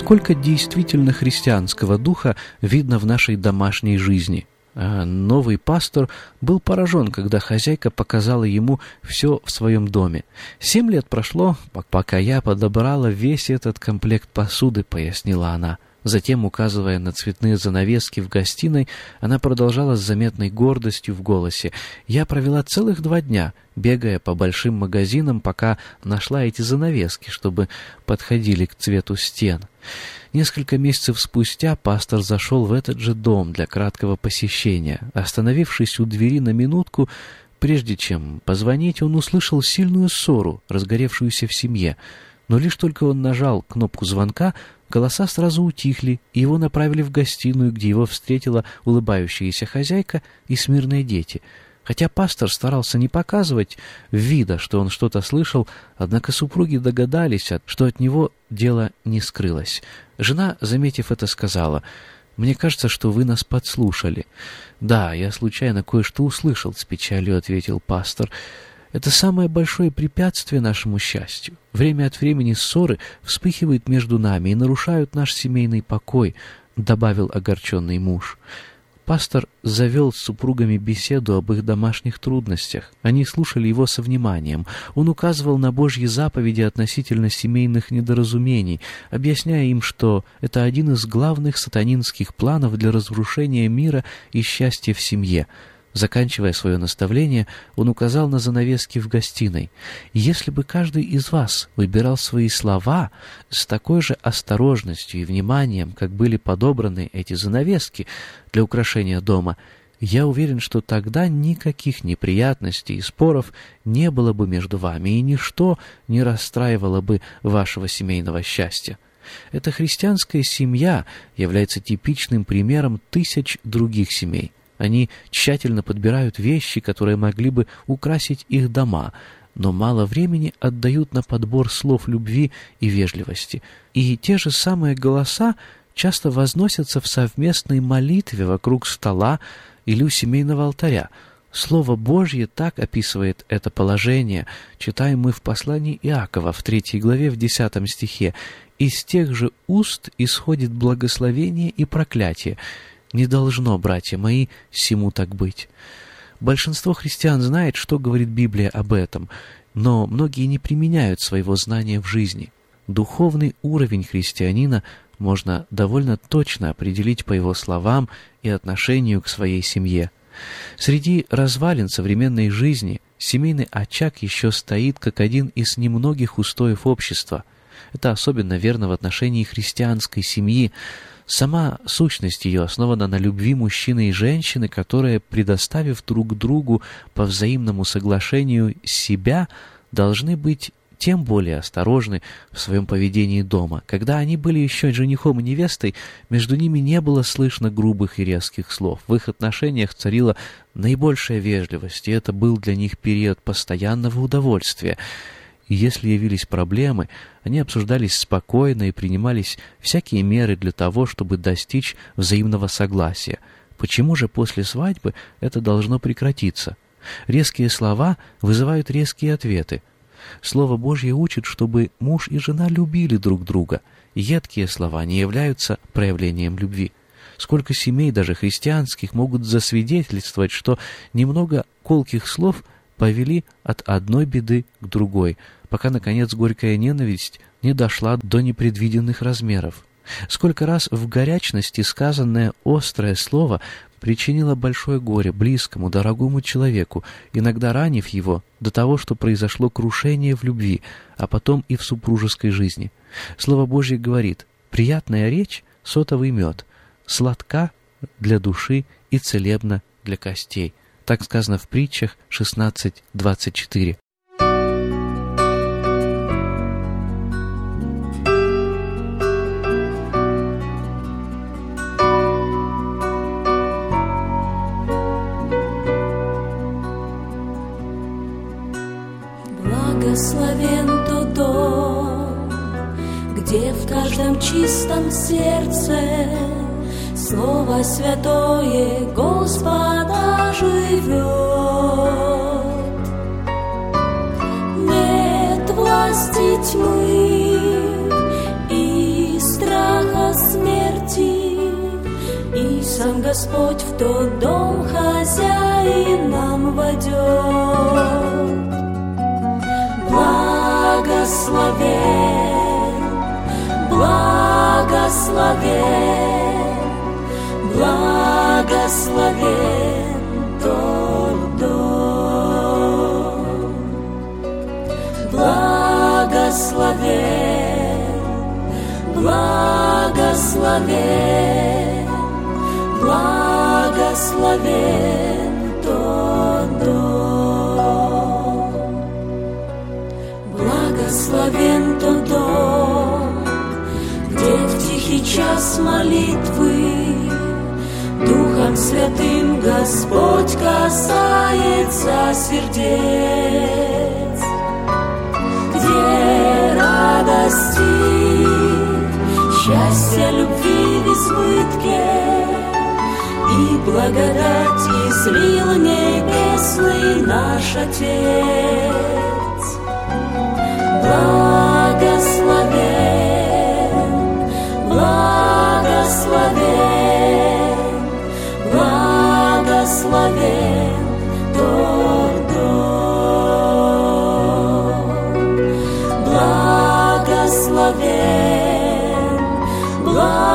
Сколько действительно христианского духа видно в нашей домашней жизни. А новый пастор был поражен, когда хозяйка показала ему все в своем доме. «Семь лет прошло, пока я подобрала весь этот комплект посуды», — пояснила она. Затем, указывая на цветные занавески в гостиной, она продолжала с заметной гордостью в голосе. «Я провела целых два дня, бегая по большим магазинам, пока нашла эти занавески, чтобы подходили к цвету стен». Несколько месяцев спустя пастор зашел в этот же дом для краткого посещения. Остановившись у двери на минутку, прежде чем позвонить, он услышал сильную ссору, разгоревшуюся в семье. Но лишь только он нажал кнопку звонка, голоса сразу утихли, и его направили в гостиную, где его встретила улыбающаяся хозяйка и смирные дети. Хотя пастор старался не показывать вида, что он что-то слышал, однако супруги догадались, что от него дело не скрылось. Жена, заметив это, сказала, «Мне кажется, что вы нас подслушали». «Да, я случайно кое-что услышал», — с печалью ответил пастор. Это самое большое препятствие нашему счастью. Время от времени ссоры вспыхивают между нами и нарушают наш семейный покой, добавил огорченный муж. Пастор завел с супругами беседу об их домашних трудностях. Они слушали его со вниманием. Он указывал на Божьи заповеди относительно семейных недоразумений, объясняя им, что это один из главных сатанинских планов для разрушения мира и счастья в семье — Заканчивая свое наставление, он указал на занавески в гостиной. «Если бы каждый из вас выбирал свои слова с такой же осторожностью и вниманием, как были подобраны эти занавески для украшения дома, я уверен, что тогда никаких неприятностей и споров не было бы между вами, и ничто не расстраивало бы вашего семейного счастья». Эта христианская семья является типичным примером тысяч других семей – они тщательно подбирают вещи, которые могли бы украсить их дома, но мало времени отдают на подбор слов любви и вежливости. И те же самые голоса часто возносятся в совместной молитве вокруг стола или у семейного алтаря. Слово Божье так описывает это положение, читаем мы в послании Иакова в третьей главе в десятом стихе. «Из тех же уст исходит благословение и проклятие, не должно, братья мои, всему так быть. Большинство христиан знает, что говорит Библия об этом, но многие не применяют своего знания в жизни. Духовный уровень христианина можно довольно точно определить по его словам и отношению к своей семье. Среди развалин современной жизни семейный очаг еще стоит как один из немногих устоев общества. Это особенно верно в отношении христианской семьи, Сама сущность ее основана на любви мужчины и женщины, которые, предоставив друг другу по взаимному соглашению себя, должны быть тем более осторожны в своем поведении дома. Когда они были еще женихом и невестой, между ними не было слышно грубых и резких слов. В их отношениях царила наибольшая вежливость, и это был для них период постоянного удовольствия — и если явились проблемы, они обсуждались спокойно и принимались всякие меры для того, чтобы достичь взаимного согласия. Почему же после свадьбы это должно прекратиться? Резкие слова вызывают резкие ответы. Слово Божье учит, чтобы муж и жена любили друг друга. Едкие слова не являются проявлением любви. Сколько семей, даже христианских, могут засвидетельствовать, что немного колких слов повели от одной беды к другой, пока, наконец, горькая ненависть не дошла до непредвиденных размеров. Сколько раз в горячности сказанное острое слово причинило большое горе близкому, дорогому человеку, иногда ранив его до того, что произошло крушение в любви, а потом и в супружеской жизни. Слово Божье говорит «приятная речь — сотовый мед, сладка для души и целебна для костей». Так сказано в притчах 16.24. каждом чистом сердце Слово святое Господа живет. Нет власти тьмы и страха смерти, И сам Господь в тот дом хозяин нам войдет. Благословен, благословен, благословен тот дом. Благословен, благословен, благословен час молитвы. Духом Святым Господь касается сердец, где радости, счастья, любви в избытке? И благодати слил небесный наш Отец. Благословен, благословен тот дом. Благословен, благословен,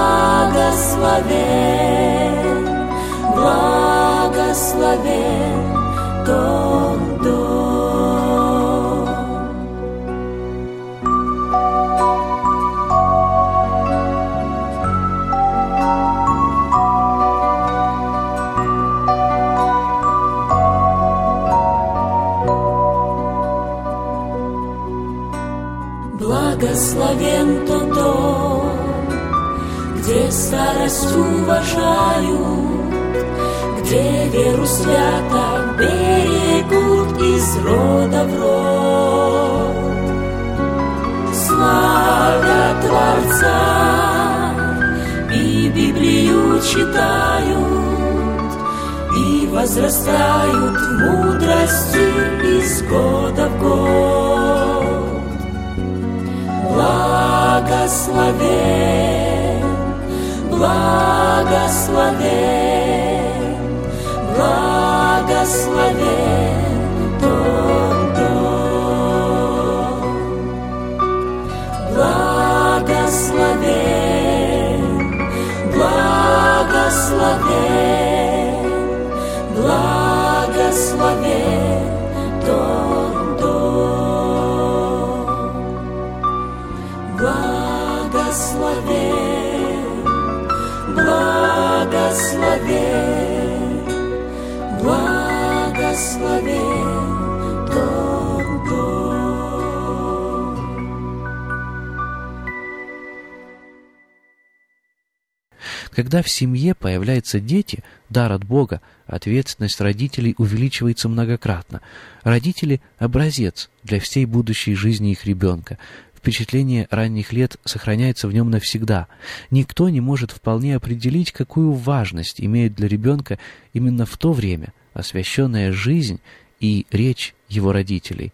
благословен тот Благословен тот дом, где старость уважают, где веру свято берегут из рода в род. Славя Творца и Библию читают, и возрастают в мудрости года Благословен, благословен, благословен тот дом. Благословен, благословен, благословен Когда в семье появляются дети, дар от Бога, ответственность родителей увеличивается многократно. Родители – образец для всей будущей жизни их ребенка. Впечатление ранних лет сохраняется в нем навсегда. Никто не может вполне определить, какую важность имеет для ребенка именно в то время освященная жизнь и речь его родителей.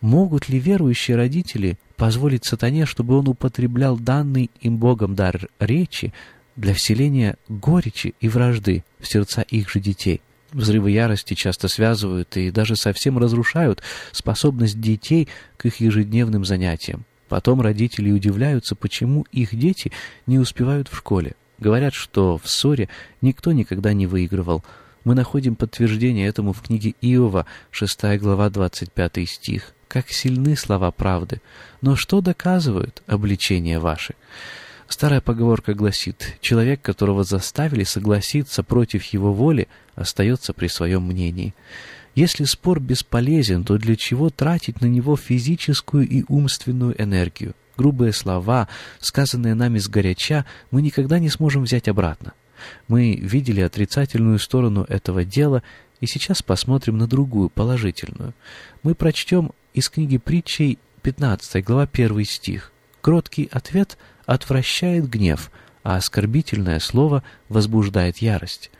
Могут ли верующие родители позволить сатане, чтобы он употреблял данный им Богом дар речи для вселения горечи и вражды в сердца их же детей? Взрывы ярости часто связывают и даже совсем разрушают способность детей к их ежедневным занятиям. Потом родители удивляются, почему их дети не успевают в школе. Говорят, что в ссоре никто никогда не выигрывал. Мы находим подтверждение этому в книге Иова, 6 глава, 25 стих. Как сильны слова правды. Но что доказывают обличения ваши? Старая поговорка гласит, человек, которого заставили согласиться против его воли, остается при своем мнении. Если спор бесполезен, то для чего тратить на него физическую и умственную энергию? Грубые слова, сказанные нами сгоряча, мы никогда не сможем взять обратно. Мы видели отрицательную сторону этого дела, и сейчас посмотрим на другую, положительную. Мы прочтем из книги притчей 15 глава 1 стих. Кроткий ответ отвращает гнев, а оскорбительное слово возбуждает ярость.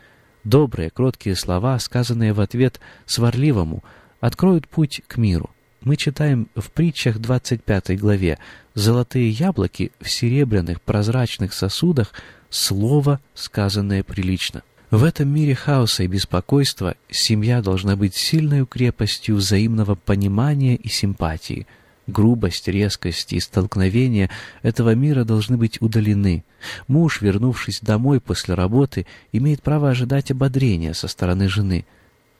Добрые, кроткие слова, сказанные в ответ сварливому, откроют путь к миру. Мы читаем в притчах 25 главе «Золотые яблоки в серебряных прозрачных сосудах — слово, сказанное прилично». В этом мире хаоса и беспокойства семья должна быть сильной крепостью взаимного понимания и симпатии — Грубость, резкость и столкновения этого мира должны быть удалены. Муж, вернувшись домой после работы, имеет право ожидать ободрения со стороны жены.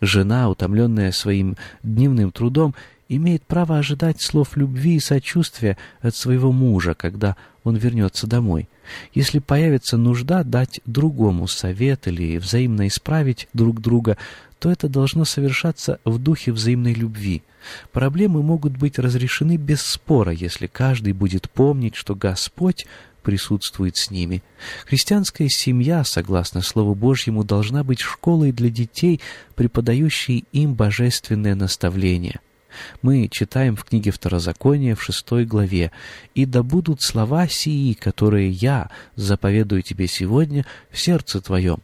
Жена, утомленная своим дневным трудом, имеет право ожидать слов любви и сочувствия от своего мужа, когда он вернется домой. Если появится нужда дать другому совет или взаимно исправить друг друга, то это должно совершаться в духе взаимной любви. Проблемы могут быть разрешены без спора, если каждый будет помнить, что Господь присутствует с ними. Христианская семья, согласно Слову Божьему, должна быть школой для детей, преподающей им божественное наставление. Мы читаем в книге Второзакония в шестой главе «И да будут слова сии, которые я заповедую тебе сегодня в сердце твоем,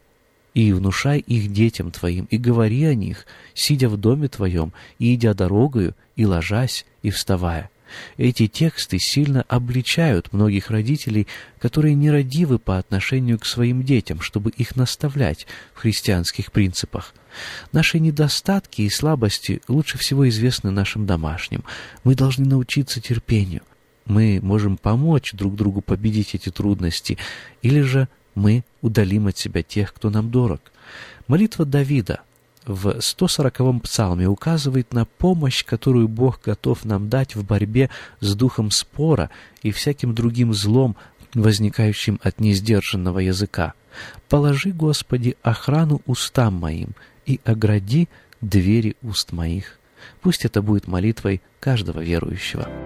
и внушай их детям твоим, и говори о них, сидя в доме твоем, и идя дорогою, и ложась, и вставая». Эти тексты сильно обличают многих родителей, которые нерадивы по отношению к своим детям, чтобы их наставлять в христианских принципах. Наши недостатки и слабости лучше всего известны нашим домашним. Мы должны научиться терпению. Мы можем помочь друг другу победить эти трудности, или же мы удалим от себя тех, кто нам дорог. Молитва Давида в 140-м псалме указывает на помощь, которую Бог готов нам дать в борьбе с духом спора и всяким другим злом, возникающим от несдержанного языка. «Положи, Господи, охрану устам моим и огради двери уст моих». Пусть это будет молитвой каждого верующего.